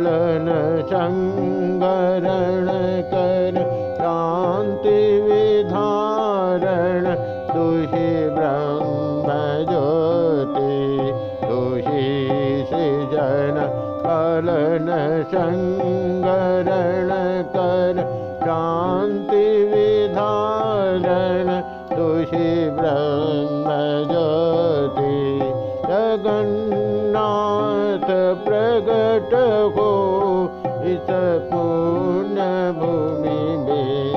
पालन संगरण कर शांति विधारण। तुषि ब्रह्म ज्योति तुषि सृजन। पालन संगरण कर शांति विधारण। तुषि ब्रह्म ज्योति जगन्नाथ प्रगट हो इस पूर्ण भूमि में।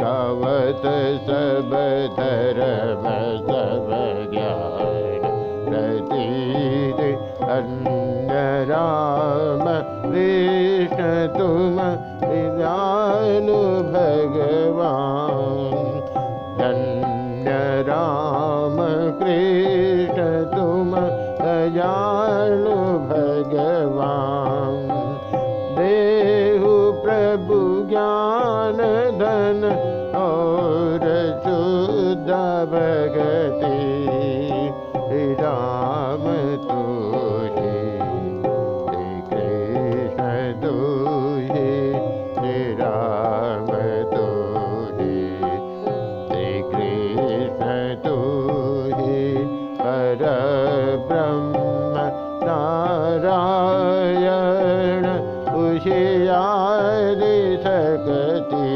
गावत सब धर्म, सब ज्ञान, प्रतीत अन्य राम कृष्ण तुम दयालु भगवान। धन्य राम। दयालु भगवान। देहु प्रभु ज्ञान धन और शुद्ध भगति यारी सकती